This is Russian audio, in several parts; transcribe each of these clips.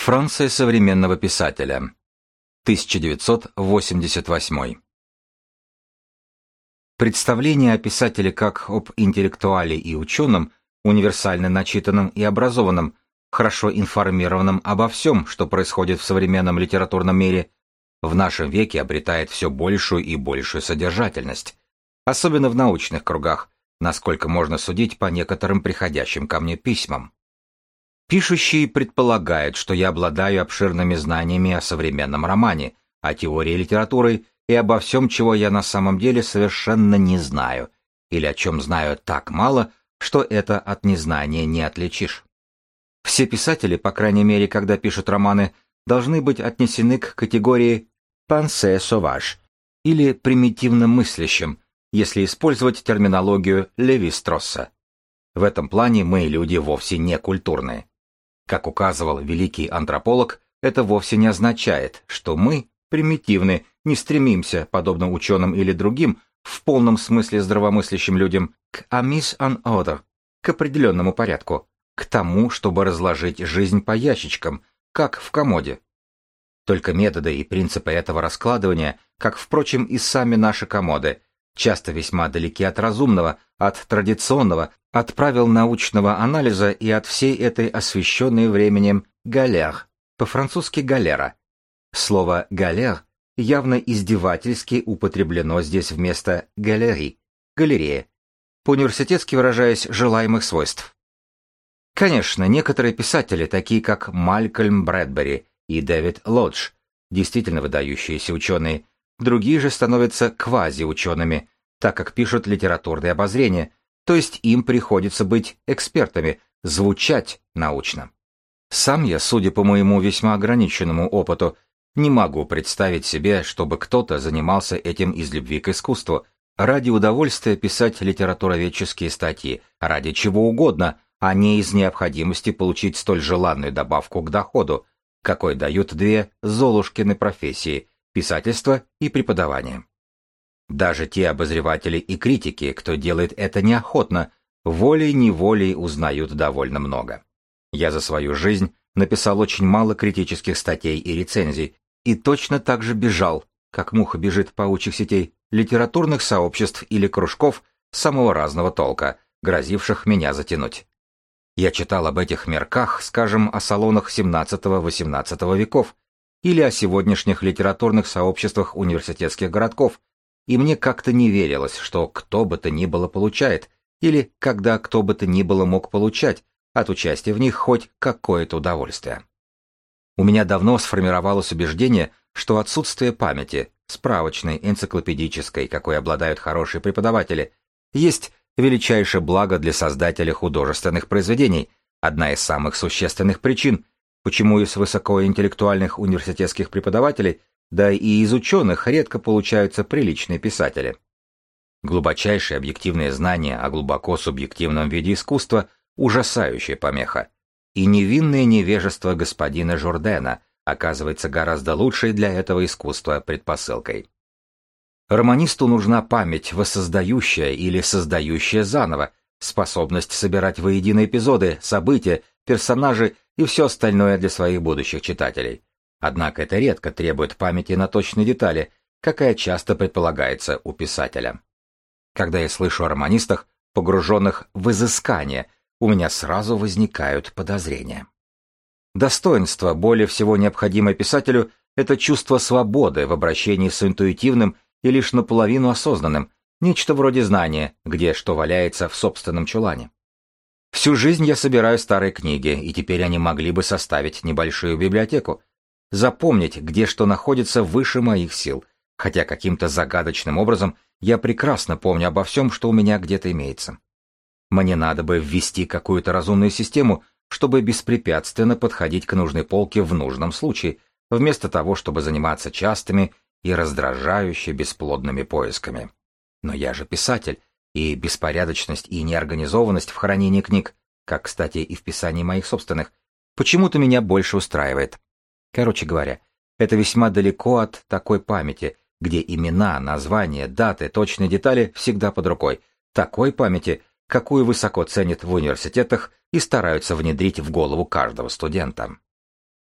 Франция современного писателя. 1988. Представление о писателе как об интеллектуале и ученом, универсально начитанном и образованном, хорошо информированном обо всем, что происходит в современном литературном мире, в нашем веке обретает все большую и большую содержательность, особенно в научных кругах, насколько можно судить по некоторым приходящим ко мне письмам. Пишущий предполагает, что я обладаю обширными знаниями о современном романе, о теории литературы и обо всем, чего я на самом деле совершенно не знаю, или о чем знаю так мало, что это от незнания не отличишь. Все писатели, по крайней мере, когда пишут романы, должны быть отнесены к категории «pensée sauvage» или примитивно мыслящим, если использовать терминологию Леви-Стросса. В этом плане мы люди вовсе не культурные. Как указывал великий антрополог, это вовсе не означает, что мы, примитивны, не стремимся, подобно ученым или другим, в полном смысле здравомыслящим людям, к амис an order, к определенному порядку, к тому, чтобы разложить жизнь по ящичкам, как в комоде. Только методы и принципы этого раскладывания, как, впрочем, и сами наши комоды, часто весьма далеки от разумного, от традиционного, от правил научного анализа и от всей этой освещенной временем галер, по-французски галера. Слово галер явно издевательски употреблено здесь вместо галери, галерея, по-университетски выражаясь желаемых свойств. Конечно, некоторые писатели, такие как Малькольм Брэдбери и Дэвид Лодж, действительно выдающиеся ученые, другие же становятся квази-учеными, так как пишут литературные обозрения, то есть им приходится быть экспертами, звучать научно. Сам я, судя по моему весьма ограниченному опыту, не могу представить себе, чтобы кто-то занимался этим из любви к искусству, ради удовольствия писать литературоведческие статьи, ради чего угодно, а не из необходимости получить столь желанную добавку к доходу, какой дают две Золушкины профессии – писательство и преподавание. Даже те обозреватели и критики, кто делает это неохотно, волей-неволей узнают довольно много. Я за свою жизнь написал очень мало критических статей и рецензий, и точно так же бежал, как муха бежит паучьих сетей, литературных сообществ или кружков самого разного толка, грозивших меня затянуть. Я читал об этих мерках, скажем, о салонах XVII-XVIII веков или о сегодняшних литературных сообществах университетских городков, и мне как-то не верилось, что кто бы то ни было получает, или когда кто бы то ни было мог получать от участия в них хоть какое-то удовольствие. У меня давно сформировалось убеждение, что отсутствие памяти, справочной, энциклопедической, какой обладают хорошие преподаватели, есть величайшее благо для создателя художественных произведений, одна из самых существенных причин, почему из высокоинтеллектуальных университетских преподавателей да и из ученых редко получаются приличные писатели. Глубочайшее объективное знание о глубоко субъективном виде искусства – ужасающая помеха. И невинное невежество господина Журдена оказывается гораздо лучшей для этого искусства предпосылкой. Романисту нужна память, воссоздающая или создающая заново, способность собирать воедино эпизоды, события, персонажи и все остальное для своих будущих читателей – Однако это редко требует памяти на точные детали, какая часто предполагается у писателя. Когда я слышу о романистах, погруженных в изыскание, у меня сразу возникают подозрения. Достоинство, более всего необходимое писателю, это чувство свободы в обращении с интуитивным и лишь наполовину осознанным, нечто вроде знания, где что валяется в собственном чулане. Всю жизнь я собираю старые книги, и теперь они могли бы составить небольшую библиотеку, запомнить, где что находится выше моих сил, хотя каким-то загадочным образом я прекрасно помню обо всем, что у меня где-то имеется. Мне надо бы ввести какую-то разумную систему, чтобы беспрепятственно подходить к нужной полке в нужном случае, вместо того, чтобы заниматься частыми и раздражающе бесплодными поисками. Но я же писатель, и беспорядочность и неорганизованность в хранении книг, как, кстати, и в писании моих собственных, почему-то меня больше устраивает. Короче говоря, это весьма далеко от такой памяти, где имена, названия, даты, точные детали всегда под рукой. Такой памяти, какую высоко ценят в университетах и стараются внедрить в голову каждого студента.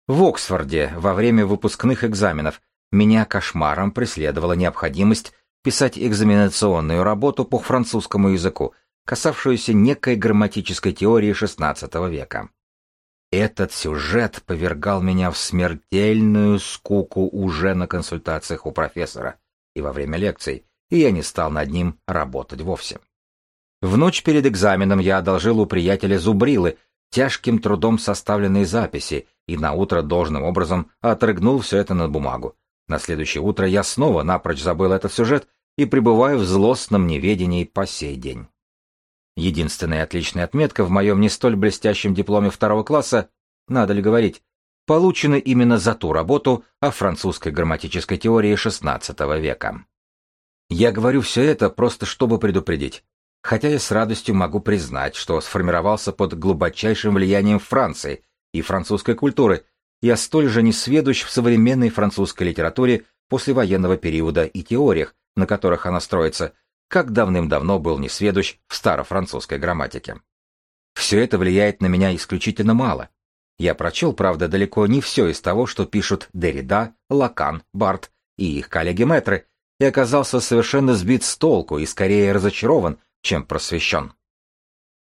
В Оксфорде во время выпускных экзаменов меня кошмаром преследовала необходимость писать экзаменационную работу по французскому языку, касавшуюся некой грамматической теории XVI века. Этот сюжет повергал меня в смертельную скуку уже на консультациях у профессора и во время лекций, и я не стал над ним работать вовсе. В ночь перед экзаменом я одолжил у приятеля зубрилы, тяжким трудом составленные записи, и наутро должным образом отрыгнул все это на бумагу. На следующее утро я снова напрочь забыл этот сюжет и пребываю в злостном неведении по сей день. Единственная отличная отметка в моем не столь блестящем дипломе второго класса, надо ли говорить, получена именно за ту работу о французской грамматической теории XVI века. Я говорю все это просто чтобы предупредить, хотя я с радостью могу признать, что сформировался под глубочайшим влиянием Франции и французской культуры, я столь же несведущ в современной французской литературе послевоенного периода и теориях, на которых она строится, как давным-давно был несведущ в старофранцузской грамматике. Все это влияет на меня исключительно мало. Я прочел, правда, далеко не все из того, что пишут Деррида, Лакан, Барт и их коллеги-метры, и оказался совершенно сбит с толку и скорее разочарован, чем просвещен.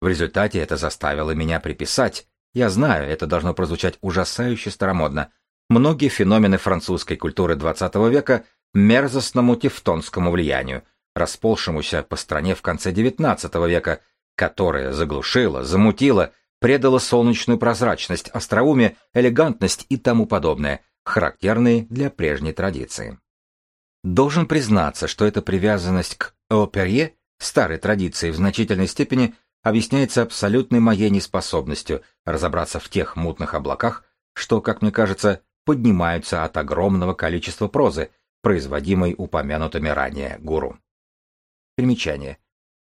В результате это заставило меня приписать, я знаю, это должно прозвучать ужасающе старомодно, многие феномены французской культуры XX века мерзостному тевтонскому влиянию, расползшемуся по стране в конце XIX века, которое заглушило, замутило, предало солнечную прозрачность, остроумие, элегантность и тому подобное, характерные для прежней традиции. Должен признаться, что эта привязанность к оперье, старой традиции, в значительной степени объясняется абсолютной моей неспособностью разобраться в тех мутных облаках, что, как мне кажется, поднимаются от огромного количества прозы, производимой упомянутыми ранее гуру. Примечание.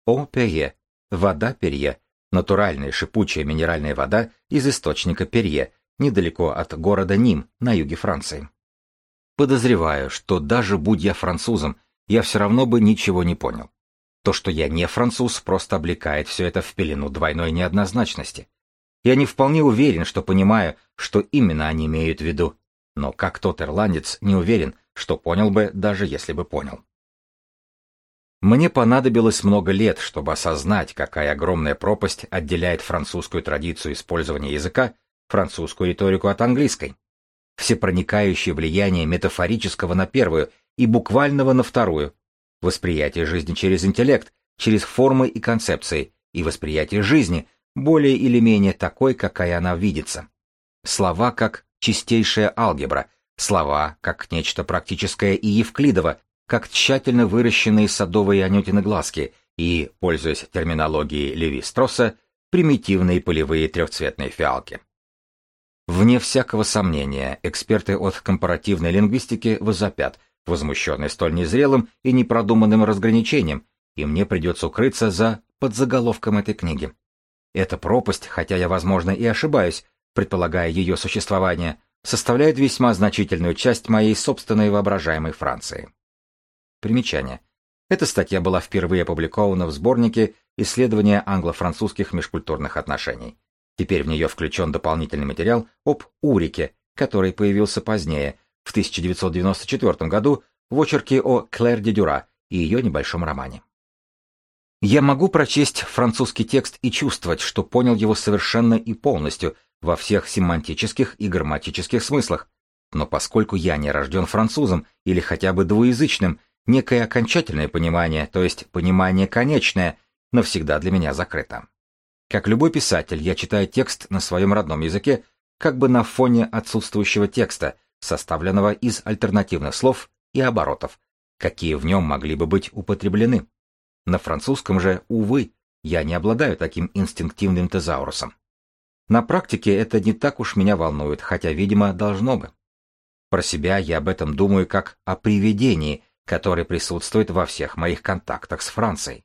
О Перье. Вода Перье. Натуральная шипучая минеральная вода из источника Перье, недалеко от города Ним, на юге Франции. Подозреваю, что даже будь я французом, я все равно бы ничего не понял. То, что я не француз, просто облекает все это в пелену двойной неоднозначности. Я не вполне уверен, что понимаю, что именно они имеют в виду, но как тот ирландец не уверен, что понял бы, даже если бы понял. Мне понадобилось много лет, чтобы осознать, какая огромная пропасть отделяет французскую традицию использования языка, французскую риторику от английской. Всепроникающее влияние метафорического на первую и буквального на вторую, восприятие жизни через интеллект, через формы и концепции, и восприятие жизни, более или менее такой, какая она видится. Слова как чистейшая алгебра, слова как нечто практическое и евклидово, как тщательно выращенные садовые анютины глазки и, пользуясь терминологией Леви Стросса, примитивные полевые трехцветные фиалки. Вне всякого сомнения, эксперты от компаративной лингвистики возопят, возмущенные столь незрелым и непродуманным разграничением, и мне придется укрыться за подзаголовком этой книги. Эта пропасть, хотя я, возможно, и ошибаюсь, предполагая ее существование, составляет весьма значительную часть моей собственной воображаемой Франции. Примечание. Эта статья была впервые опубликована в сборнике «Исследования англо-французских межкультурных отношений». Теперь в нее включен дополнительный материал об Урике, который появился позднее, в 1994 году, в очерке о Клэр де Дюра и ее небольшом романе. Я могу прочесть французский текст и чувствовать, что понял его совершенно и полностью, во всех семантических и грамматических смыслах. Но поскольку я не рожден французом или хотя бы двуязычным, некое окончательное понимание, то есть понимание конечное, навсегда для меня закрыто. Как любой писатель, я читаю текст на своем родном языке, как бы на фоне отсутствующего текста, составленного из альтернативных слов и оборотов, какие в нем могли бы быть употреблены. На французском же, увы, я не обладаю таким инстинктивным тезаурусом. На практике это не так уж меня волнует, хотя, видимо, должно бы. Про себя я об этом думаю как о привидении, который присутствует во всех моих контактах с Францией.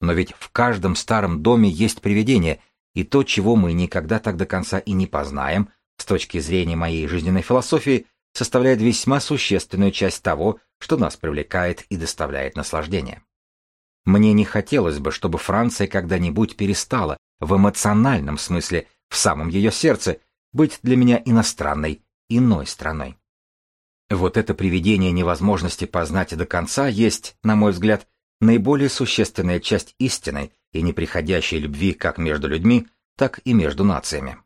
Но ведь в каждом старом доме есть привидение, и то, чего мы никогда так до конца и не познаем, с точки зрения моей жизненной философии, составляет весьма существенную часть того, что нас привлекает и доставляет наслаждение. Мне не хотелось бы, чтобы Франция когда-нибудь перестала, в эмоциональном смысле, в самом ее сердце, быть для меня иностранной иной страной. Вот это приведение невозможности познать до конца есть, на мой взгляд, наиболее существенная часть истины и неприходящей любви как между людьми, так и между нациями.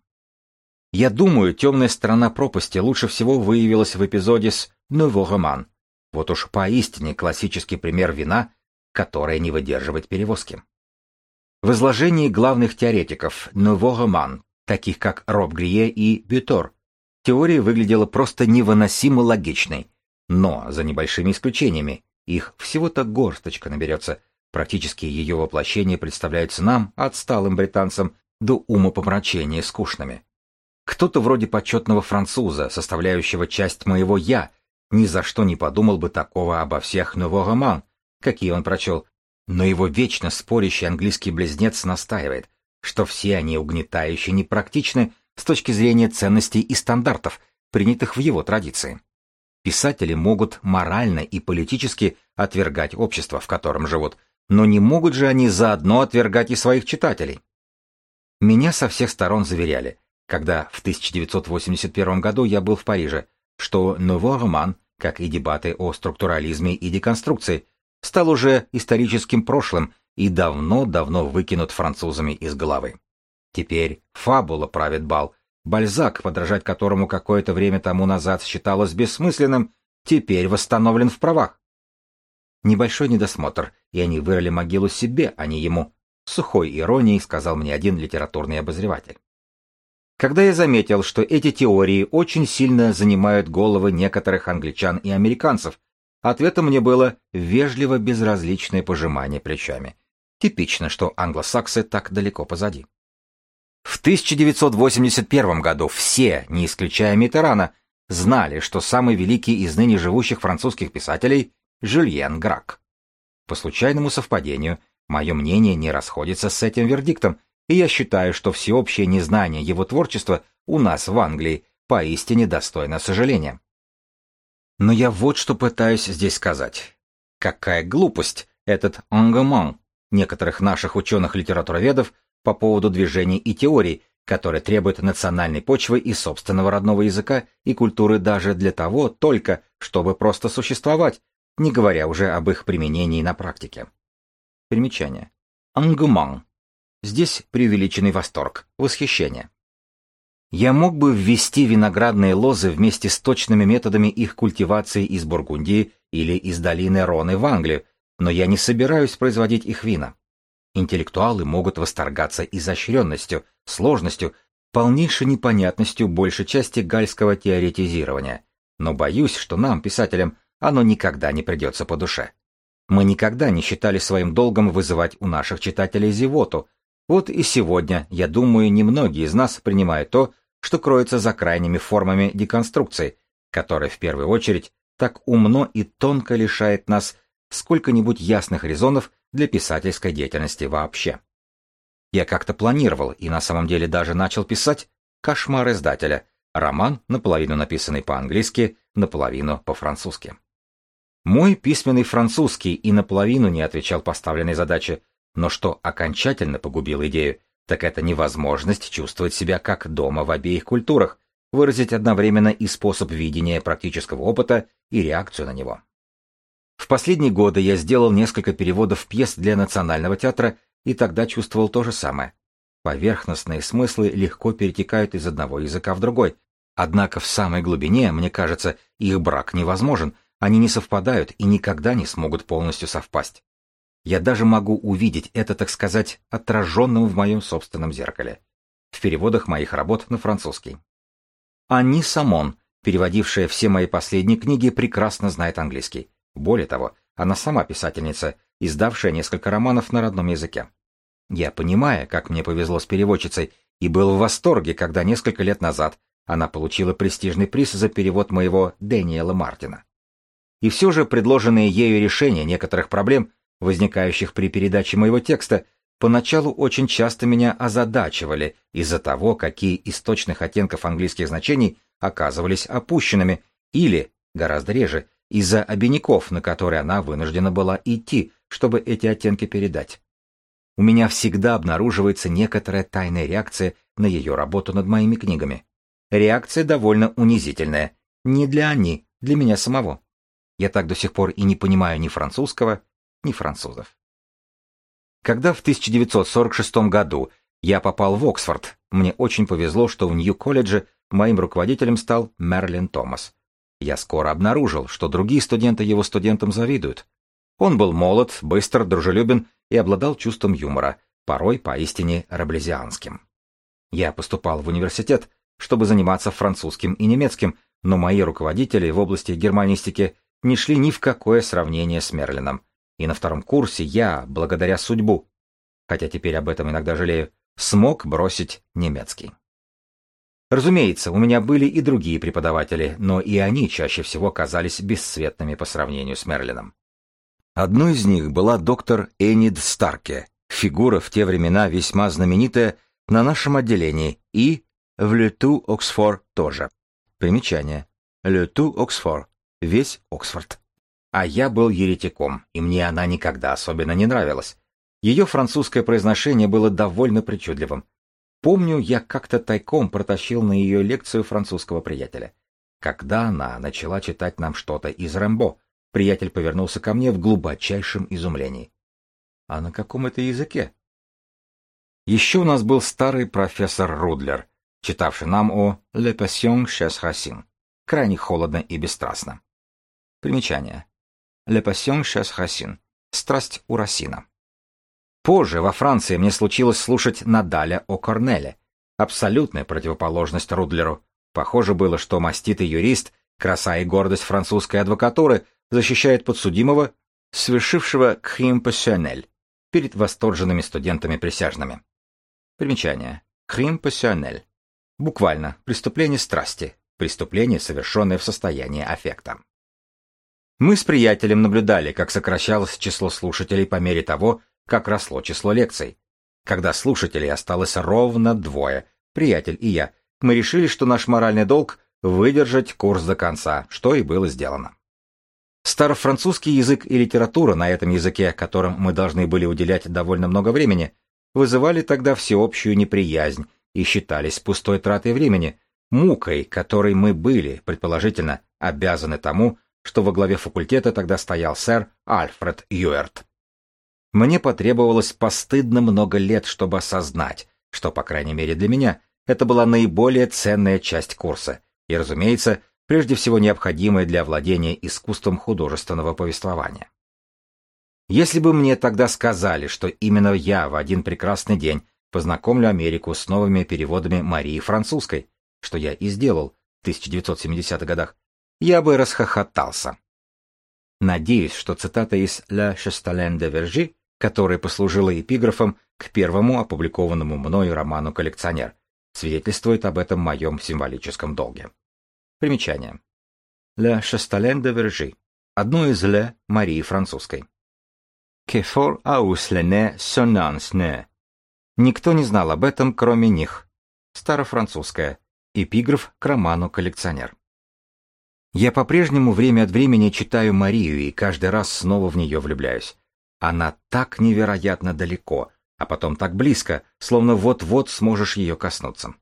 Я думаю, темная сторона пропасти лучше всего выявилась в эпизоде с «Nouveau роман». Вот уж поистине классический пример вина, которая не выдерживает перевозки. В изложении главных теоретиков «Nouveau роман», таких как Роб Грие и Бютор, теория выглядела просто невыносимо логичной, но за небольшими исключениями, их всего-то горсточка наберется, практически ее воплощения представляются нам, отсталым британцам, до умопомрачения скучными. Кто-то вроде почетного француза, составляющего часть моего «я», ни за что не подумал бы такого обо всех «Nouveau роман», какие он прочел, но его вечно спорящий английский близнец настаивает, что все они угнетающе непрактичны с точки зрения ценностей и стандартов, принятых в его традиции. Писатели могут морально и политически отвергать общество, в котором живут, но не могут же они заодно отвергать и своих читателей. Меня со всех сторон заверяли, когда в 1981 году я был в Париже, что «Nouveau роман», как и дебаты о структурализме и деконструкции, стал уже историческим прошлым и давно-давно выкинут французами из головы. Теперь фабула правит бал. Бальзак, подражать которому какое-то время тому назад считалось бессмысленным, теперь восстановлен в правах. Небольшой недосмотр, и они вырыли могилу себе, а не ему. Сухой иронией сказал мне один литературный обозреватель. Когда я заметил, что эти теории очень сильно занимают головы некоторых англичан и американцев, ответом мне было вежливо безразличное пожимание плечами. Типично, что англосаксы так далеко позади. В 1981 году все, не исключая Митерана, знали, что самый великий из ныне живущих французских писателей – Жюльен Грак. По случайному совпадению, мое мнение не расходится с этим вердиктом, и я считаю, что всеобщее незнание его творчества у нас в Англии поистине достойно сожаления. Но я вот что пытаюсь здесь сказать. Какая глупость этот ангаман некоторых наших ученых-литературоведов по поводу движений и теорий, которые требуют национальной почвы и собственного родного языка и культуры даже для того только, чтобы просто существовать, не говоря уже об их применении на практике. Примечание. Ангуман Здесь преувеличенный восторг, восхищение. Я мог бы ввести виноградные лозы вместе с точными методами их культивации из Бургундии или из долины Роны в Англию, но я не собираюсь производить их вина. Интеллектуалы могут восторгаться изощренностью, сложностью, полнейшей непонятностью большей части гальского теоретизирования, но боюсь, что нам, писателям, оно никогда не придется по душе. Мы никогда не считали своим долгом вызывать у наших читателей зевоту, вот и сегодня, я думаю, немногие из нас принимают то, что кроется за крайними формами деконструкции, которая в первую очередь так умно и тонко лишает нас сколько-нибудь ясных резонов для писательской деятельности вообще. Я как-то планировал и на самом деле даже начал писать «Кошмар издателя», роман, наполовину написанный по-английски, наполовину по-французски. Мой письменный французский и наполовину не отвечал поставленной задаче, но что окончательно погубило идею, так это невозможность чувствовать себя как дома в обеих культурах, выразить одновременно и способ видения практического опыта, и реакцию на него. В последние годы я сделал несколько переводов пьес для Национального театра и тогда чувствовал то же самое. Поверхностные смыслы легко перетекают из одного языка в другой, однако в самой глубине, мне кажется, их брак невозможен, они не совпадают и никогда не смогут полностью совпасть. Я даже могу увидеть это, так сказать, отраженным в моем собственном зеркале. В переводах моих работ на французский. Анни Самон, переводившая все мои последние книги, прекрасно знает английский. Более того, она сама писательница, издавшая несколько романов на родном языке. Я понимаю, как мне повезло с переводчицей, и был в восторге, когда несколько лет назад она получила престижный приз за перевод моего Дэниела Мартина. И все же предложенные ею решения некоторых проблем возникающих при передаче моего текста, поначалу очень часто меня озадачивали из-за того, какие из точных оттенков английских значений оказывались опущенными, или, гораздо реже, из-за обиняков, на которые она вынуждена была идти, чтобы эти оттенки передать. У меня всегда обнаруживается некоторая тайная реакция на ее работу над моими книгами. Реакция довольно унизительная. Не для они, для меня самого. Я так до сих пор и не понимаю ни французского, ни французов. Когда в 1946 году я попал в Оксфорд, мне очень повезло, что в Нью-колледже моим руководителем стал Мерлин Томас. Я скоро обнаружил, что другие студенты его студентам завидуют. Он был молод, быстр, дружелюбен и обладал чувством юмора, порой поистине раблезианским. Я поступал в университет, чтобы заниматься французским и немецким, но мои руководители в области германистики не шли ни в какое сравнение с Мерлином. И на втором курсе я, благодаря судьбу, хотя теперь об этом иногда жалею, смог бросить немецкий. Разумеется, у меня были и другие преподаватели, но и они чаще всего казались бесцветными по сравнению с Мерлином. Одной из них была доктор Энид Старке, фигура в те времена весьма знаменитая на нашем отделении и в Лету Оксфор тоже. Примечание. Лету Оксфор. Весь Оксфорд. А я был еретиком, и мне она никогда особенно не нравилась. Ее французское произношение было довольно причудливым. Помню, я как-то тайком протащил на ее лекцию французского приятеля. Когда она начала читать нам что-то из Рэмбо, приятель повернулся ко мне в глубочайшем изумлении. А на каком это языке? Еще у нас был старый профессор Рудлер, читавший нам о «Le Passion chez Racine», крайне холодно и бесстрастно. Примечание. «Le Passion chez Racine» — «Страсть у Рассина». Позже во Франции мне случилось слушать Надаля о Корнеле. Абсолютная противоположность Рудлеру. Похоже было, что маститый юрист, краса и гордость французской адвокатуры, защищает подсудимого, совершившего крим пассионель, перед восторженными студентами-присяжными. Примечание. Крим пассионель. Буквально, преступление страсти, преступление, совершенное в состоянии аффекта. Мы с приятелем наблюдали, как сокращалось число слушателей по мере того, как росло число лекций. Когда слушателей осталось ровно двое, приятель и я, мы решили, что наш моральный долг — выдержать курс до конца, что и было сделано. Старофранцузский язык и литература на этом языке, которым мы должны были уделять довольно много времени, вызывали тогда всеобщую неприязнь и считались пустой тратой времени, мукой, которой мы были, предположительно, обязаны тому, что во главе факультета тогда стоял сэр Альфред Юэрт. Мне потребовалось постыдно много лет, чтобы осознать, что, по крайней мере для меня, это была наиболее ценная часть курса, и, разумеется, прежде всего необходимая для владения искусством художественного повествования. Если бы мне тогда сказали, что именно я в один прекрасный день познакомлю Америку с новыми переводами Марии Французской, что я и сделал в 1970-х годах, я бы расхохотался. Надеюсь, что цитата из «La Chastelaine de Vergy» которая послужила эпиграфом к первому опубликованному мною роману «Коллекционер», свидетельствует об этом моем символическом долге. Примечание. «Le Chastelain de Vergy» — одно из «Le» Марии Французской. «Que fort aus l'année sonnance ne» Никто не знал об этом, кроме них. Старофранцузская. Эпиграф к роману «Коллекционер». Я по-прежнему время от времени читаю Марию и каждый раз снова в нее влюбляюсь. Она так невероятно далеко, а потом так близко, словно вот-вот сможешь ее коснуться.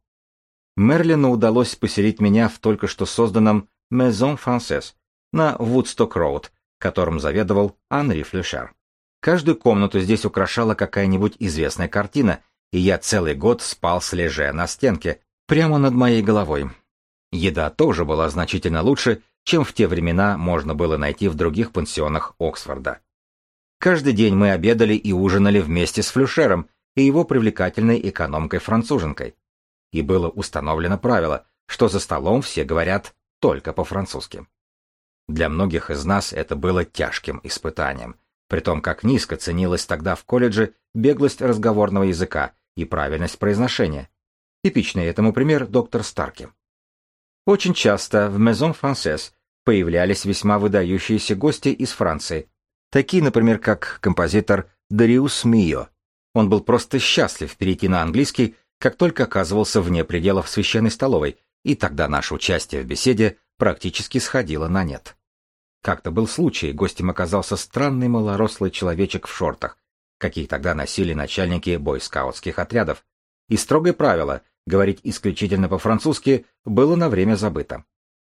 Мерлину удалось поселить меня в только что созданном Maison Française на Вудсток-Роуд, которым заведовал Анри Флешер. Каждую комнату здесь украшала какая-нибудь известная картина, и я целый год спал с леже на стенке, прямо над моей головой. Еда тоже была значительно лучше, чем в те времена можно было найти в других пансионах Оксфорда. Каждый день мы обедали и ужинали вместе с Флюшером и его привлекательной экономкой-француженкой. И было установлено правило, что за столом все говорят только по-французски. Для многих из нас это было тяжким испытанием, при том как низко ценилась тогда в колледже беглость разговорного языка и правильность произношения. Типичный этому пример доктор Старки. Очень часто в Maison Française появлялись весьма выдающиеся гости из Франции, Такие, например, как композитор Дариус Мио. Он был просто счастлив перейти на английский, как только оказывался вне пределов священной столовой, и тогда наше участие в беседе практически сходило на нет. Как-то был случай, гостем оказался странный малорослый человечек в шортах, какие тогда носили начальники бойскаутских отрядов. И строгое правило говорить исключительно по-французски было на время забыто.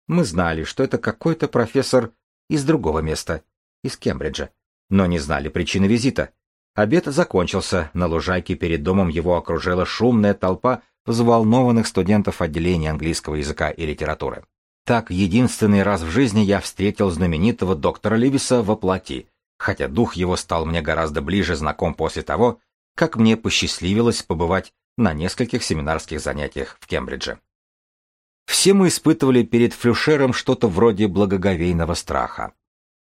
Мы знали, что это какой-то профессор из другого места, из Кембриджа, но не знали причины визита. Обед закончился, на лужайке перед домом его окружила шумная толпа взволнованных студентов отделения английского языка и литературы. Так, единственный раз в жизни я встретил знаменитого доктора Ливиса во плоти, хотя дух его стал мне гораздо ближе знаком после того, как мне посчастливилось побывать на нескольких семинарских занятиях в Кембридже. Все мы испытывали перед Флюшером что-то вроде благоговейного страха.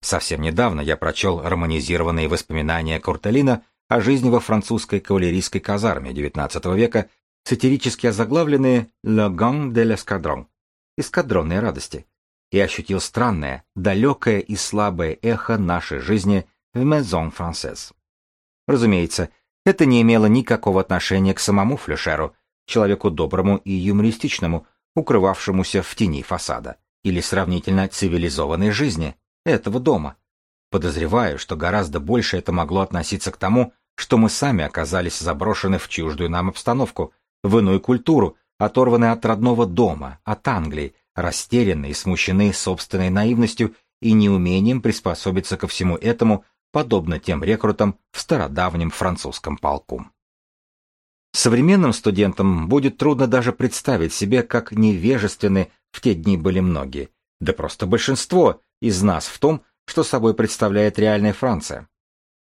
Совсем недавно я прочел романизированные воспоминания Курталина о жизни во французской кавалерийской казарме XIX века, сатирически озаглавленные «Le Gang de l'Escadron» — «Эскадронные радости», и ощутил странное, далекое и слабое эхо нашей жизни в Maison Française. Разумеется, это не имело никакого отношения к самому Флюшеру, человеку доброму и юмористичному, укрывавшемуся в тени фасада, или сравнительно цивилизованной жизни этого дома. Подозреваю, что гораздо больше это могло относиться к тому, что мы сами оказались заброшены в чуждую нам обстановку, в иную культуру, оторваны от родного дома, от Англии, растерянные и смущены собственной наивностью и неумением приспособиться ко всему этому подобно тем рекрутам в стародавнем французском полку. Современным студентам будет трудно даже представить себе, как невежественны в те дни были многие, да просто большинство из нас в том, что собой представляет реальная Франция.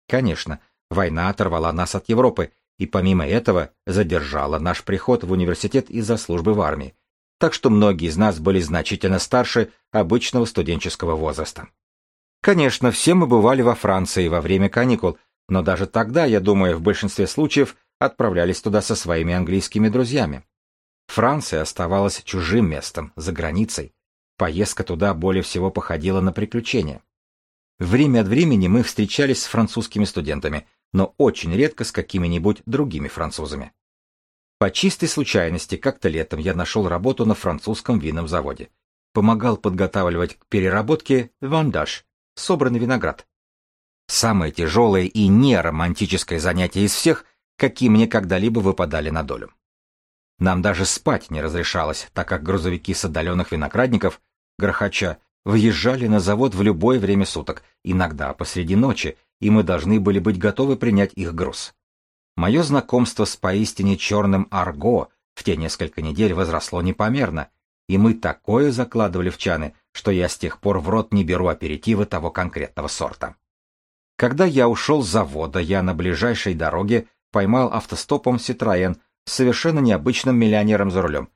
Конечно, война оторвала нас от Европы, и помимо этого задержала наш приход в университет из-за службы в армии, так что многие из нас были значительно старше обычного студенческого возраста. Конечно, все мы бывали во Франции во время каникул, но даже тогда, я думаю, в большинстве случаев отправлялись туда со своими английскими друзьями. Франция оставалась чужим местом, за границей. Поездка туда более всего походила на приключение. Время от времени мы встречались с французскими студентами, но очень редко с какими-нибудь другими французами. По чистой случайности, как-то летом я нашел работу на французском винном заводе. Помогал подготавливать к переработке вандаж, собранный виноград. Самое тяжелое и неромантическое занятие из всех, какие мне когда-либо выпадали на долю. Нам даже спать не разрешалось, так как грузовики с отдаленных виноградников, грохоча, въезжали на завод в любое время суток, иногда посреди ночи, и мы должны были быть готовы принять их груз. Мое знакомство с поистине черным арго в те несколько недель возросло непомерно, и мы такое закладывали в чаны, что я с тех пор в рот не беру аперитивы того конкретного сорта. Когда я ушел с завода, я на ближайшей дороге поймал автостопом Citroën с совершенно необычным миллионером за рулем.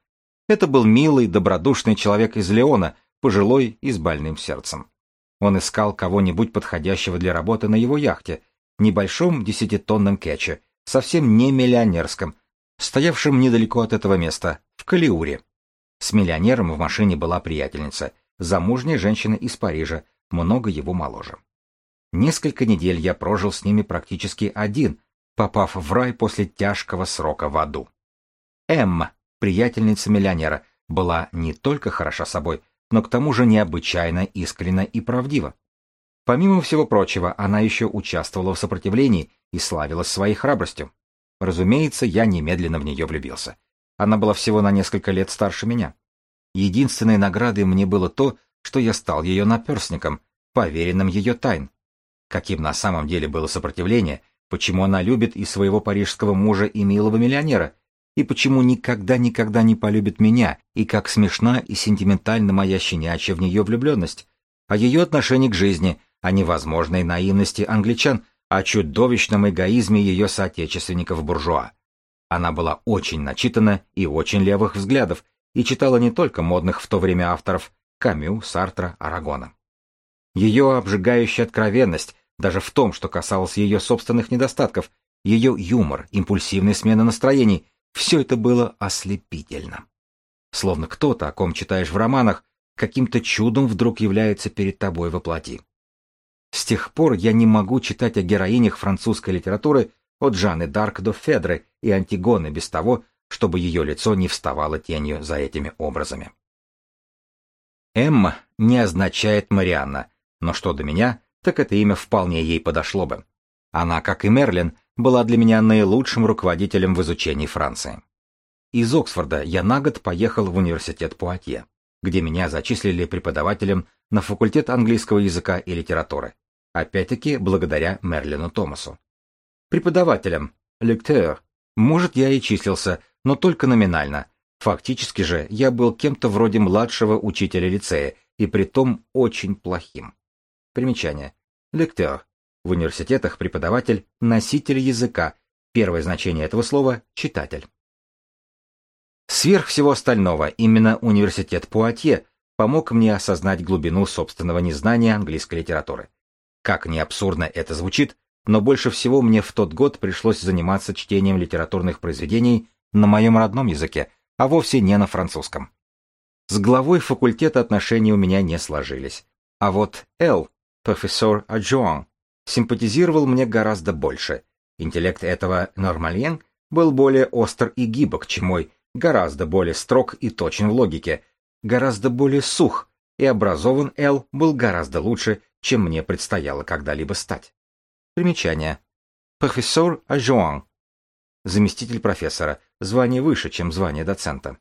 Это был милый, добродушный человек из Леона, пожилой и с больным сердцем. Он искал кого-нибудь подходящего для работы на его яхте, небольшом десятитонном кетче, совсем не миллионерском, стоявшем недалеко от этого места, в Калиуре. С миллионером в машине была приятельница, замужняя женщина из Парижа, много его моложе. Несколько недель я прожил с ними практически один, попав в рай после тяжкого срока в аду. Эмма, приятельница миллионера, была не только хороша собой, но к тому же необычайно искренна и правдива. Помимо всего прочего, она еще участвовала в сопротивлении и славилась своей храбростью. Разумеется, я немедленно в нее влюбился. Она была всего на несколько лет старше меня. Единственной наградой мне было то, что я стал ее наперсником, поверенным ее тайн. Каким на самом деле было сопротивление, почему она любит и своего парижского мужа, и милого миллионера, и почему никогда-никогда не полюбит меня, и как смешна и сентиментальна моя щенячья в нее влюбленность, о ее отношении к жизни, о невозможной наивности англичан, о чудовищном эгоизме ее соотечественников-буржуа. Она была очень начитана и очень левых взглядов, и читала не только модных в то время авторов Камю, Сартра, Арагона. Ее обжигающая откровенность даже в том, что касалось ее собственных недостатков, ее юмор, импульсивная смена настроений, все это было ослепительно. Словно кто-то, о ком читаешь в романах, каким-то чудом вдруг является перед тобой во плоти. С тех пор я не могу читать о героинях французской литературы от Жанны Дарк до Федры и Антигоны без того, чтобы ее лицо не вставало тенью за этими образами. Эмма не означает Марианна, но что до меня, так это имя вполне ей подошло бы. Она, как и Мерлин, была для меня наилучшим руководителем в изучении Франции. Из Оксфорда я на год поехал в университет Пуатье, где меня зачислили преподавателем на факультет английского языка и литературы. Опять-таки благодаря Мерлину Томасу. Преподавателем, лектер, может, я и числился, но только номинально. Фактически же я был кем-то вроде младшего учителя лицея, и притом очень плохим. Примечание. Лектер. В университетах преподаватель – носитель языка. Первое значение этого слова – читатель. Сверх всего остального, именно университет Пуатье помог мне осознать глубину собственного незнания английской литературы. Как ни абсурдно это звучит, но больше всего мне в тот год пришлось заниматься чтением литературных произведений на моем родном языке, а вовсе не на французском. С главой факультета отношения у меня не сложились. А вот Эл, профессор Аджуан, симпатизировал мне гораздо больше. Интеллект этого Нормальен был более остр и гибок, чем мой, гораздо более строг и точен в логике, гораздо более сух, и образован Эл был гораздо лучше, чем мне предстояло когда-либо стать. Примечание. Профессор Ажуан. Заместитель профессора. Звание выше, чем звание доцента.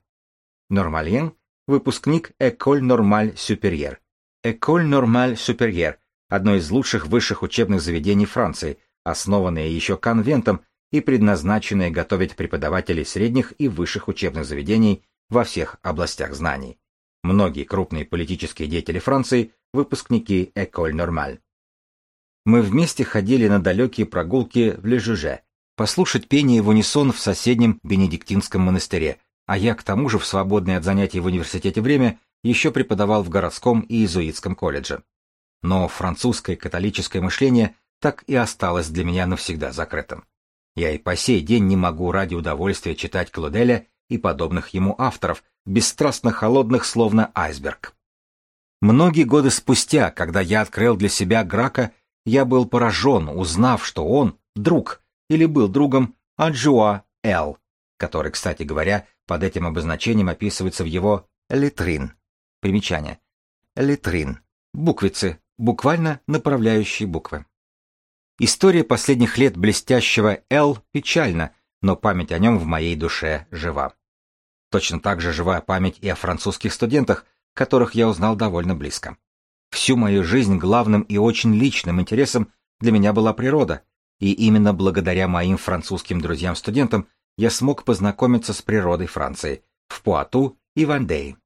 Нормален. Выпускник Эколь Нормаль Суперьер. Эколь Нормаль Суперьер – одно из лучших высших учебных заведений Франции, основанное еще конвентом и предназначенное готовить преподавателей средних и высших учебных заведений во всех областях знаний. Многие крупные политические деятели Франции – выпускники Эколь Нормаль. Мы вместе ходили на далекие прогулки в Лежуже, послушать пение в унисон в соседнем Бенедиктинском монастыре, а я к тому же в свободное от занятий в университете время еще преподавал в городском и иезуитском колледже. Но французское католическое мышление так и осталось для меня навсегда закрытым. Я и по сей день не могу ради удовольствия читать Клоделя и подобных ему авторов, бесстрастно холодных, словно айсберг. Многие годы спустя, когда я открыл для себя Грака, я был поражен, узнав, что он друг или был другом Аджуа Эл, который, кстати говоря, под этим обозначением описывается в его «литрин». Примечание. «Литрин». Буквицы, буквально направляющие буквы. История последних лет блестящего Л печальна, но память о нем в моей душе жива. Точно так же жива память и о французских студентах, которых я узнал довольно близко. Всю мою жизнь главным и очень личным интересом для меня была природа, и именно благодаря моим французским друзьям-студентам я смог познакомиться с природой Франции, в Пуату и Вандее.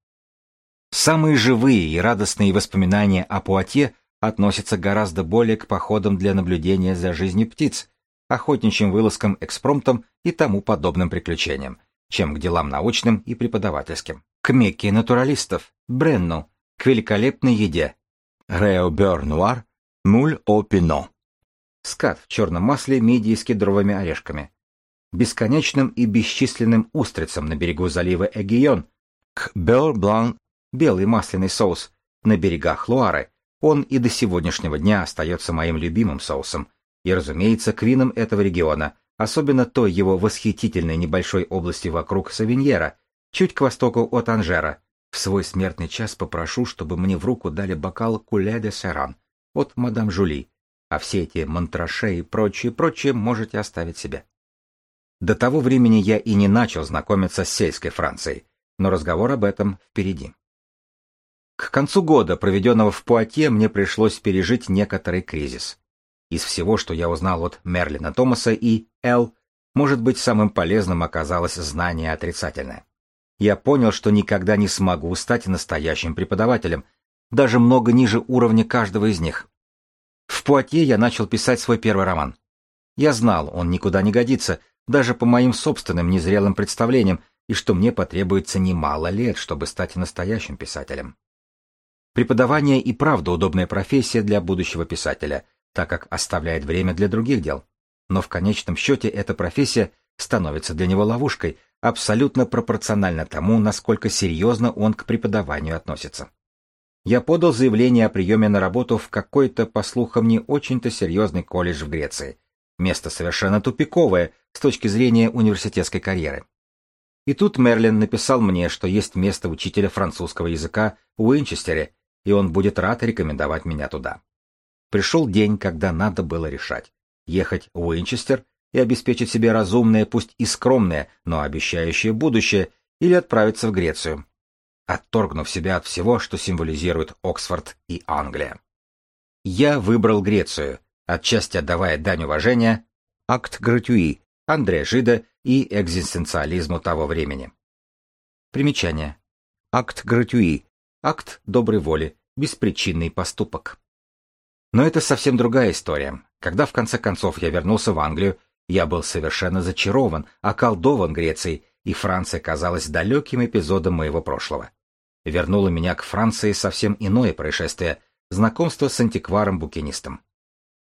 Самые живые и радостные воспоминания о Пуате относится гораздо более к походам для наблюдения за жизнью птиц, охотничьим вылазкам, экспромтам и тому подобным приключениям, чем к делам научным и преподавательским. К Мекке натуралистов, Бренну, к великолепной еде. Рео бер нуар, муль о пино. Скат в черном масле, мидии с кедровыми орешками. Бесконечным и бесчисленным устрицам на берегу залива Эгион, к бер блан, белый масляный соус, на берегах Луары, он и до сегодняшнего дня остается моим любимым соусом, и, разумеется, квином этого региона, особенно той его восхитительной небольшой области вокруг Савиньера, чуть к востоку от Анжера. В свой смертный час попрошу, чтобы мне в руку дали бокал куле де серан от мадам Жули, а все эти мантраше и прочее, прочее можете оставить себе. До того времени я и не начал знакомиться с сельской Францией, но разговор об этом впереди. К концу года, проведенного в Пуатье, мне пришлось пережить некоторый кризис. Из всего, что я узнал от Мерлина Томаса и Эл, может быть, самым полезным оказалось знание отрицательное. Я понял, что никогда не смогу стать настоящим преподавателем, даже много ниже уровня каждого из них. Пуатье я начал писать свой первый роман. Я знал, он никуда не годится, даже по моим собственным незрелым представлениям, и что мне потребуется немало лет, чтобы стать настоящим писателем. Преподавание и правда удобная профессия для будущего писателя, так как оставляет время для других дел. Но в конечном счете эта профессия становится для него ловушкой, абсолютно пропорционально тому, насколько серьезно он к преподаванию относится. Я подал заявление о приеме на работу в какой-то, по слухам, не очень-то серьезный колледж в Греции. Место совершенно тупиковое с точки зрения университетской карьеры. И тут Мерлин написал мне, что есть место учителя французского языка в Уинчестере, и он будет рад рекомендовать меня туда. Пришел день, когда надо было решать, ехать в Уинчестер и обеспечить себе разумное, пусть и скромное, но обещающее будущее, или отправиться в Грецию, отторгнув себя от всего, что символизирует Оксфорд и Англия. Я выбрал Грецию, отчасти отдавая дань уважения акт Гратюи, Андрея Жида и экзистенциализму того времени. Примечание. Акт Гратюи, акт доброй воли, беспричинный поступок. Но это совсем другая история. Когда в конце концов я вернулся в Англию, я был совершенно зачарован, околдован Грецией, и Франция казалась далеким эпизодом моего прошлого. Вернуло меня к Франции совсем иное происшествие — знакомство с антикваром-букинистом.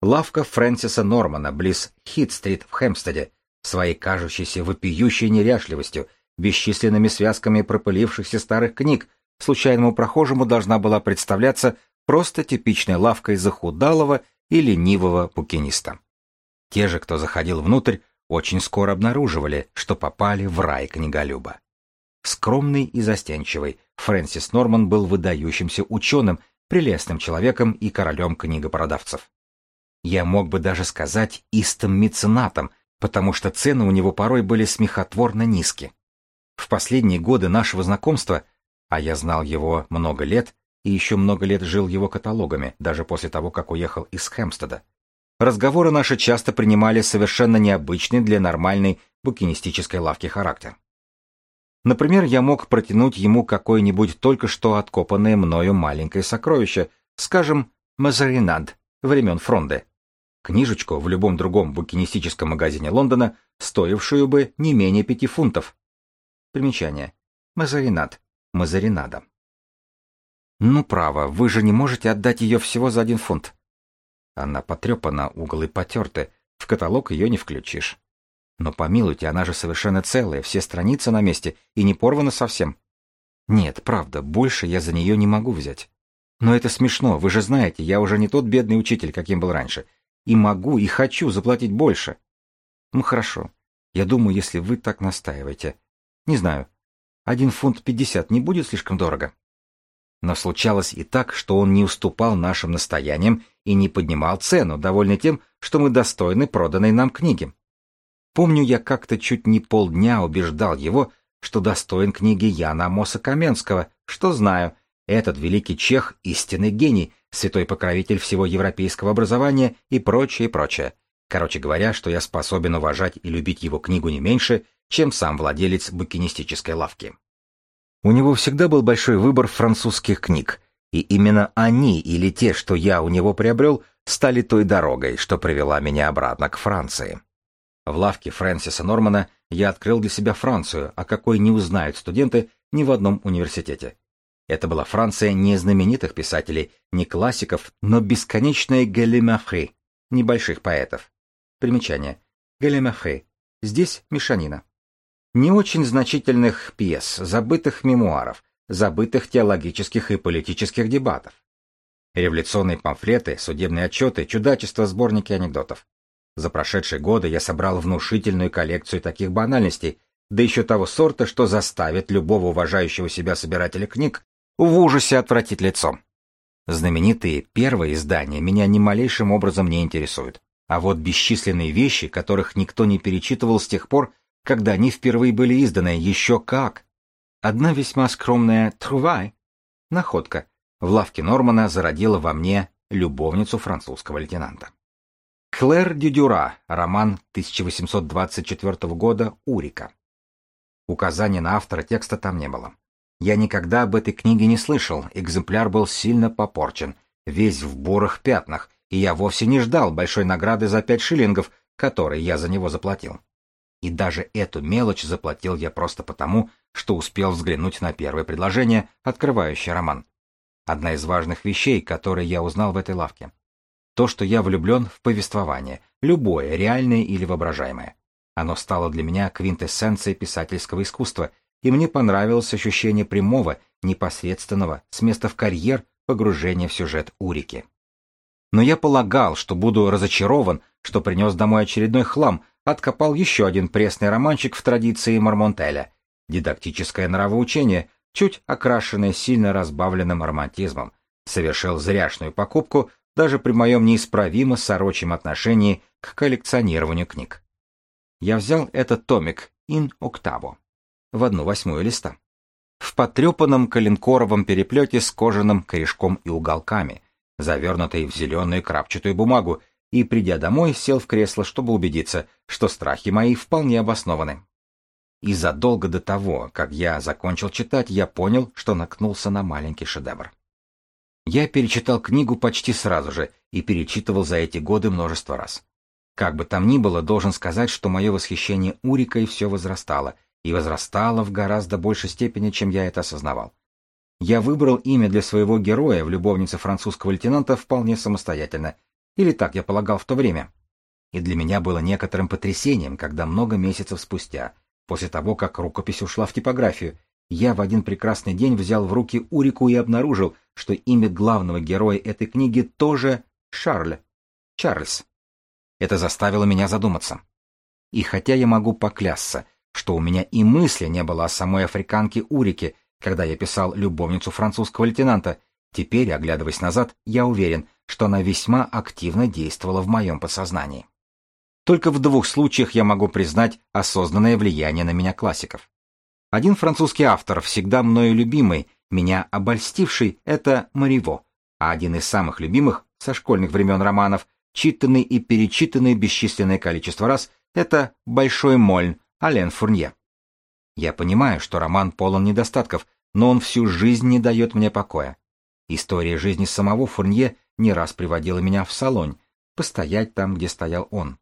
Лавка Фрэнсиса Нормана близ Хит-стрит в Хэмпстеде, своей кажущейся вопиющей неряшливостью, бесчисленными связками пропылившихся старых книг, случайному прохожему должна была представляться просто типичной лавкой захудалого и ленивого букиниста. Те же, кто заходил внутрь, очень скоро обнаруживали, что попали в рай книголюба. Скромный и застенчивый, Фрэнсис Норман был выдающимся ученым, прелестным человеком и королем книгопродавцев. Я мог бы даже сказать истым меценатом, потому что цены у него порой были смехотворно низкие. В последние годы нашего знакомства, а я знал его много лет и еще много лет жил его каталогами, даже после того, как уехал из Хэмстеда, Разговоры наши часто принимали совершенно необычный для нормальной букинистической лавки характер. Например, я мог протянуть ему какое-нибудь только что откопанное мною маленькое сокровище, скажем, Мазаринад времен Фронде. Книжечку в любом другом букинистическом магазине Лондона, стоившую бы не менее пяти фунтов. Примечание. Мазаринад. Мазаринада. Ну, право, вы же не можете отдать ее всего за один фунт. Она потрепана, углы потерты, в каталог ее не включишь. Но помилуйте, она же совершенно целая, все страницы на месте и не порвана совсем. Нет, правда, больше я за нее не могу взять. Но это смешно, вы же знаете, я уже не тот бедный учитель, каким был раньше. И могу, и хочу заплатить больше. Ну хорошо, я думаю, если вы так настаиваете. Не знаю, один фунт пятьдесят не будет слишком дорого? Но случалось и так, что он не уступал нашим настояниям и не поднимал цену, довольный тем, что мы достойны проданной нам книги. Помню, я как-то чуть не полдня убеждал его, что достоин книги Яна Амоса Каменского, что знаю, этот великий чех — истинный гений, святой покровитель всего европейского образования и прочее, прочее. Короче говоря, что я способен уважать и любить его книгу не меньше, чем сам владелец букинистической лавки. У него всегда был большой выбор французских книг, и именно они или те, что я у него приобрел, стали той дорогой, что привела меня обратно к Франции. В лавке Фрэнсиса Нормана я открыл для себя Францию, о какой не узнают студенты ни в одном университете. Это была Франция не знаменитых писателей, не классиков, но бесконечная галимафри, небольших поэтов. Примечание. Галимафри. Здесь мешанина. Не очень значительных пьес, забытых мемуаров, забытых теологических и политических дебатов. Революционные памфлеты, судебные отчеты, чудачества, сборники анекдотов. За прошедшие годы я собрал внушительную коллекцию таких банальностей, да еще того сорта, что заставит любого уважающего себя собирателя книг в ужасе отвратить лицо. Знаменитые первые издания меня ни малейшим образом не интересуют, а вот бесчисленные вещи, которых никто не перечитывал с тех пор, когда они впервые были изданы, еще как. Одна весьма скромная «трувай» — находка в лавке Нормана зародила во мне любовницу французского лейтенанта. Клэр Дюдюра, роман 1824 года «Урика». Указания на автора текста там не было. Я никогда об этой книге не слышал, экземпляр был сильно попорчен, весь в бурых пятнах, и я вовсе не ждал большой награды за пять шиллингов, которые я за него заплатил. И даже эту мелочь заплатил я просто потому, что успел взглянуть на первое предложение, открывающее роман. Одна из важных вещей, которые я узнал в этой лавке. То, что я влюблен в повествование, любое, реальное или воображаемое. Оно стало для меня квинтэссенцией писательского искусства, и мне понравилось ощущение прямого, непосредственного, с места в карьер погружения в сюжет Урики. Но я полагал, что буду разочарован, что принес домой очередной хлам, откопал еще один пресный романчик в традиции Мармонтеля, дидактическое нравоучение, чуть окрашенное сильно разбавленным романтизмом, совершил зряшную покупку даже при моем неисправимо сорочьем отношении к коллекционированию книг. я взял этот томик «In Octavo» в одну восьмую листа. В потрепанном коленкоровом переплете с кожаным корешком и уголками, завернутый в зеленую крапчатую бумагу, и, придя домой, сел в кресло, чтобы убедиться, что страхи мои вполне обоснованы. И задолго до того, как я закончил читать, я понял, что наткнулся на маленький шедевр. Я перечитал книгу почти сразу же и перечитывал за эти годы множество раз. Как бы там ни было, должен сказать, что мое восхищение Урикой все возрастало, и возрастало в гораздо большей степени, чем я это осознавал. Я выбрал имя для своего героя в любовнице французского лейтенанта вполне самостоятельно, или так я полагал в то время. И для меня было некоторым потрясением, когда много месяцев спустя, после того, как рукопись ушла в типографию, я в один прекрасный день взял в руки Урику и обнаружил, что имя главного героя этой книги тоже Шарль. Чарльз. Это заставило меня задуматься. И хотя я могу поклясться, что у меня и мысли не было о самой африканке Урике, когда я писал любовницу французского лейтенанта, теперь, оглядываясь назад, я уверен, что она весьма активно действовала в моем подсознании. Только в двух случаях я могу признать осознанное влияние на меня классиков. Один французский автор, всегда мною любимый, меня обольстивший, это Мариво, а один из самых любимых со школьных времен романов, читанный и перечитанный бесчисленное количество раз, это Большой Мольн Ален Фурнье. Я понимаю, что роман полон недостатков, но он всю жизнь не дает мне покоя. История жизни самого Фурнье не раз приводила меня в салонь, постоять там, где стоял он.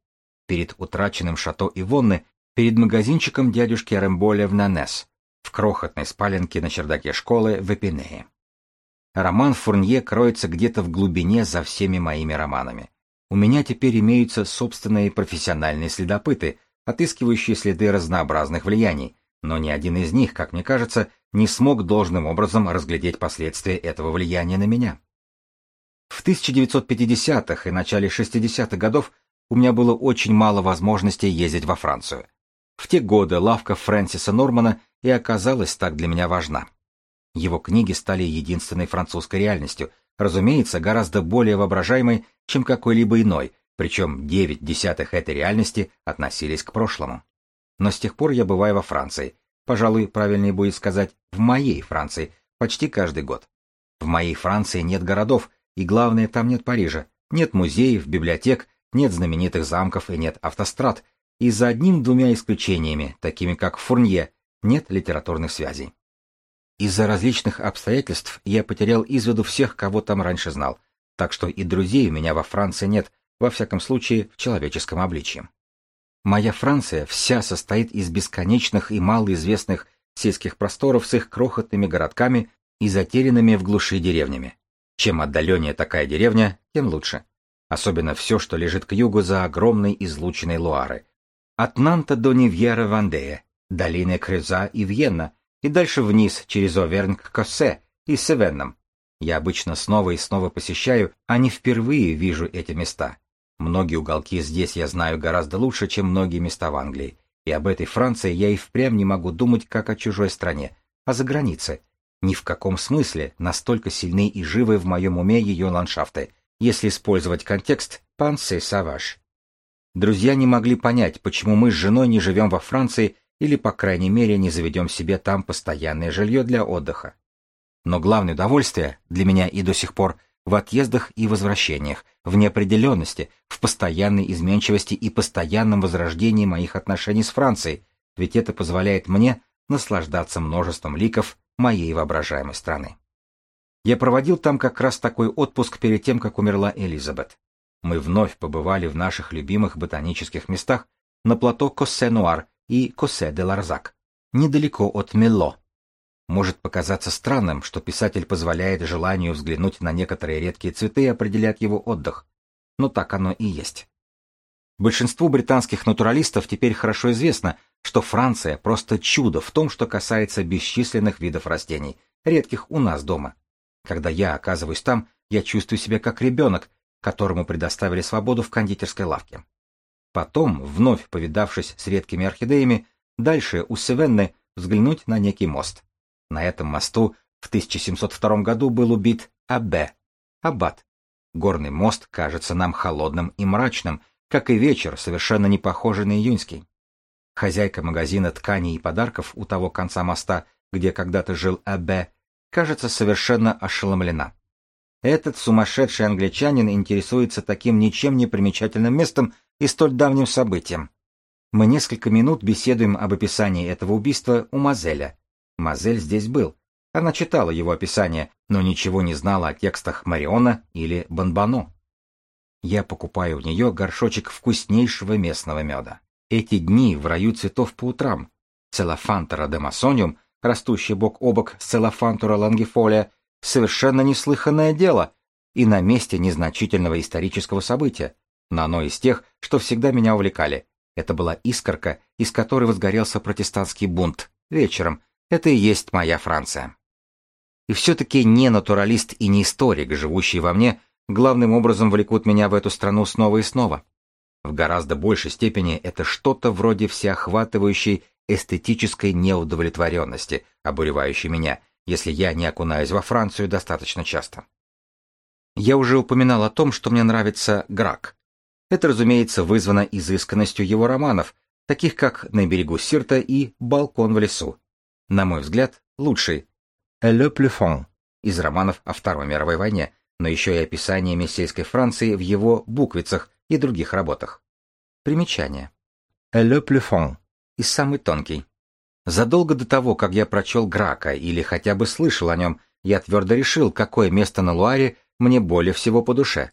Перед утраченным шато Ивонны, перед магазинчиком дядюшки Ремболя в Нанес, в крохотной спаленке на чердаке школы в Эпинее. Роман Фурнье кроется где-то в глубине за всеми моими романами. У меня теперь имеются собственные профессиональные следопыты, отыскивающие следы разнообразных влияний, но ни один из них, как мне кажется, не смог должным образом разглядеть последствия этого влияния на меня. В 1950-х и начале 60-х годов у меня было очень мало возможностей ездить во Францию. В те годы лавка Фрэнсиса Нормана и оказалась так для меня важна. Его книги стали единственной французской реальностью, разумеется, гораздо более воображаемой, чем какой-либо иной, причем девять десятых этой реальности относились к прошлому. Но с тех пор я бываю во Франции, пожалуй, правильнее будет сказать, в моей Франции, почти каждый год. В моей Франции нет городов, и главное, там нет Парижа, нет музеев, библиотек, нет знаменитых замков и нет автострад, и за одним-двумя исключениями, такими как Фурнье, нет литературных связей. Из-за различных обстоятельств я потерял из виду всех, кого там раньше знал, так что и друзей у меня во Франции нет, во всяком случае в человеческом обличье. Моя Франция вся состоит из бесконечных и малоизвестных сельских просторов с их крохотными городками и затерянными в глуши деревнями. Чем отдаленнее такая деревня, тем лучше. Особенно все, что лежит к югу за огромной излученной Луары. От Нанта до Нивьера-Вандея, долины Крюза и Вьенна, и дальше вниз через Овернь к Коссе и Севенном. Я обычно снова и снова посещаю, а не впервые вижу эти места. Многие уголки здесь я знаю гораздо лучше, чем многие места в Англии, и об этой Франции я и впрямь не могу думать как о чужой стране, а за границей. Ни в каком смысле настолько сильны и живы в моем уме ее ландшафты, если использовать контекст «пансе саваж». Друзья не могли понять, почему мы с женой не живем во Франции или, по крайней мере, не заведем себе там постоянное жилье для отдыха. Но главное удовольствие для меня и до сих пор в отъездах и возвращениях, в неопределенности, в постоянной изменчивости и постоянном возрождении моих отношений с Францией, ведь это позволяет мне наслаждаться множеством ликов моей воображаемой страны. Я проводил там как раз такой отпуск перед тем, как умерла Элизабет. Мы вновь побывали в наших любимых ботанических местах на плато Коссе-Нуар и Коссе-де-Ларзак, недалеко от Мело, может показаться странным, что писатель позволяет желанию взглянуть на некоторые редкие цветы и определять его отдых. Но так оно и есть. Большинству британских натуралистов теперь хорошо известно, что Франция просто чудо в том, что касается бесчисленных видов растений, редких у нас дома. Когда я оказываюсь там, я чувствую себя как ребенок, которому предоставили свободу в кондитерской лавке. Потом, вновь повидавшись с редкими орхидеями, дальше у Севенны взглянуть на некий мост. На этом мосту в 1702 году был убит Аббе, аббат. Горный мост кажется нам холодным и мрачным, как и вечер, совершенно не похожий на июньский. Хозяйка магазина тканей и подарков у того конца моста, где когда-то жил А.Б., кажется совершенно ошеломлена. Этот сумасшедший англичанин интересуется таким ничем не примечательным местом и столь давним событием. Мы несколько минут беседуем об описании этого убийства у Мазеля. Мазель здесь был. Она читала его описание, но ничего не знала о текстах Мариона или Бонбано. Я покупаю у нее горшочек вкуснейшего местного меда. Эти дни в раю цветов по утрам. Целофантера де Масониум, растущий бок о бок с целофантура лангифолия, совершенно неслыханное дело, и на месте незначительного исторического события, на оно из тех, что всегда меня увлекали. Это была искорка, из которой возгорелся протестантский бунт. Вечером. Это и есть моя Франция. И все-таки не натуралист и не историк, живущий во мне, главным образом влекут меня в эту страну снова и снова. В гораздо большей степени это что-то вроде всеохватывающей эстетической неудовлетворенности, обуревающей меня, если я не окунаюсь во Францию достаточно часто. Я уже упоминал о том, что мне нравится Грак. Это, разумеется, вызвано изысканностью его романов, таких как «На берегу Сирта» и «Балкон в лесу». На мой взгляд, лучший «Le plus из романов о Второй мировой войне, но еще и описаниями сельской Франции в его буквицах и других работах. Примечание. «Le plus и самый тонкий. Задолго до того, как я прочел Грака или хотя бы слышал о нем, я твердо решил, какое место на Луаре мне более всего по душе.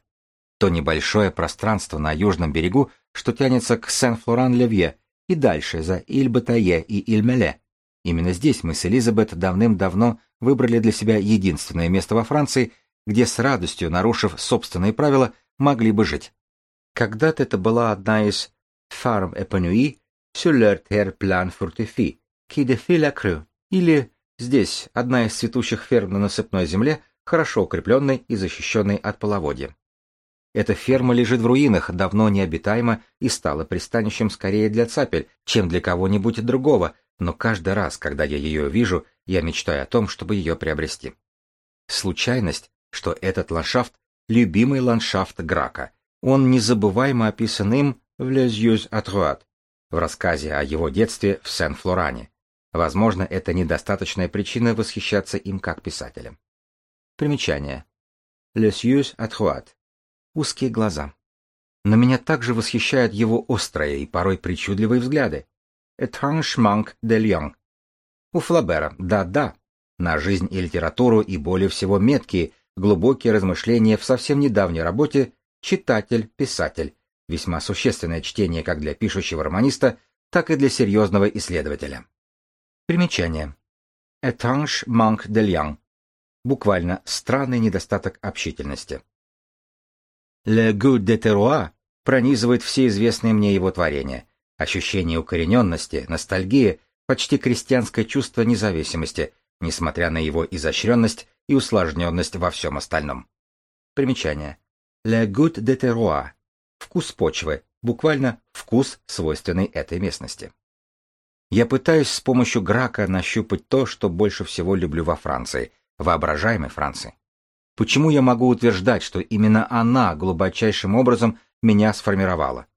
То небольшое пространство на южном берегу, что тянется к Сен-Флоран-Левье и дальше за Иль-Батае и Иль-Меле. Именно здесь мы с Элизабет давным-давно выбрали для себя единственное место во Франции, где с радостью, нарушив собственные правила, могли бы жить. Когда-то это была одна из «Farm épanouie sur leur terre plan fortifié», qui défie la crue, или здесь одна из цветущих ферм на насыпной земле, хорошо укрепленной и защищенной от половодья. Эта ферма лежит в руинах, давно необитаема и стала пристанищем скорее для цапель, чем для кого-нибудь другого, но каждый раз, когда я ее вижу, я мечтаю о том, чтобы ее приобрести. Случайность, что этот ландшафт — любимый ландшафт Грака. Он незабываемо описан им в «Les yeux à droite», в рассказе о его детстве в Сен-Флоране. Возможно, это недостаточная причина восхищаться им как писателем. Примечание. Les yeux à. Узкие глаза. Но меня также восхищают его острые и порой причудливые взгляды. Étrange manque de lion. У Флабера, да-да, на жизнь и литературу и более всего меткие, глубокие размышления в совсем недавней работе «Читатель-писатель», весьма существенное чтение как для пишущего романиста, так и для серьезного исследователя. Примечание. Manque de lien. Буквально странный недостаток общительности. Le goût de terroir пронизывает все известные мне его творения. Ощущение укорененности, ностальгия, почти крестьянское чувство независимости, несмотря на его изощренность и усложненность во всем остальном. Примечание. Le goût de terroir. Вкус почвы, буквально вкус, свойственный этой местности. Я пытаюсь с помощью Грака нащупать то, что больше всего люблю во Франции, воображаемой Франции. Почему я могу утверждать, что именно она глубочайшим образом меня сформировала?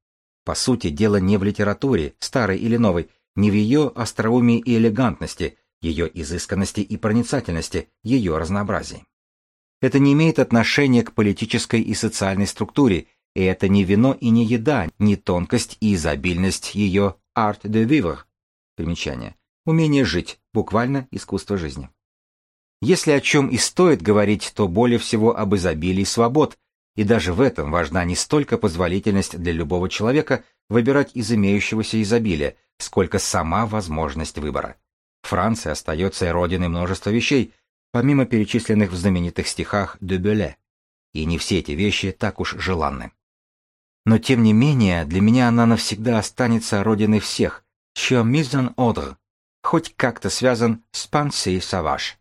По сути, дело не в литературе, старой или новой, не в ее остроумии и элегантности, ее изысканности и проницательности, ее разнообразии. Это не имеет отношения к политической и социальной структуре, и это не вино и не еда, не тонкость и изобильность ее art de vivre, Примечание. Умение жить, буквально искусство жизни. Если о чем и стоит говорить, то более всего об изобилии свобод, и даже в этом важна не столько позволительность для любого человека выбирать из имеющегося изобилия, сколько сама возможность выбора. Франция остается родиной множества вещей, помимо перечисленных в знаменитых стихах де Беле. И не все эти вещи так уж желанны. Но тем не менее, для меня она навсегда останется родиной всех, чье мизон одр хоть как-то связан с панси саваж.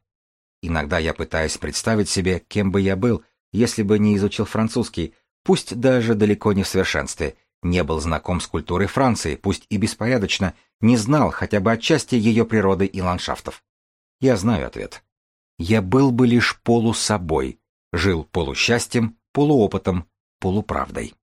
Иногда я пытаюсь представить себе, кем бы я был, если бы не изучил французский, пусть даже далеко не в совершенстве, не был знаком с культурой Франции, пусть и беспорядочно, не знал хотя бы отчасти ее природы и ландшафтов. Я знаю ответ. Я был бы лишь полусобой, жил полусчастьем, полуопытом, полуправдой.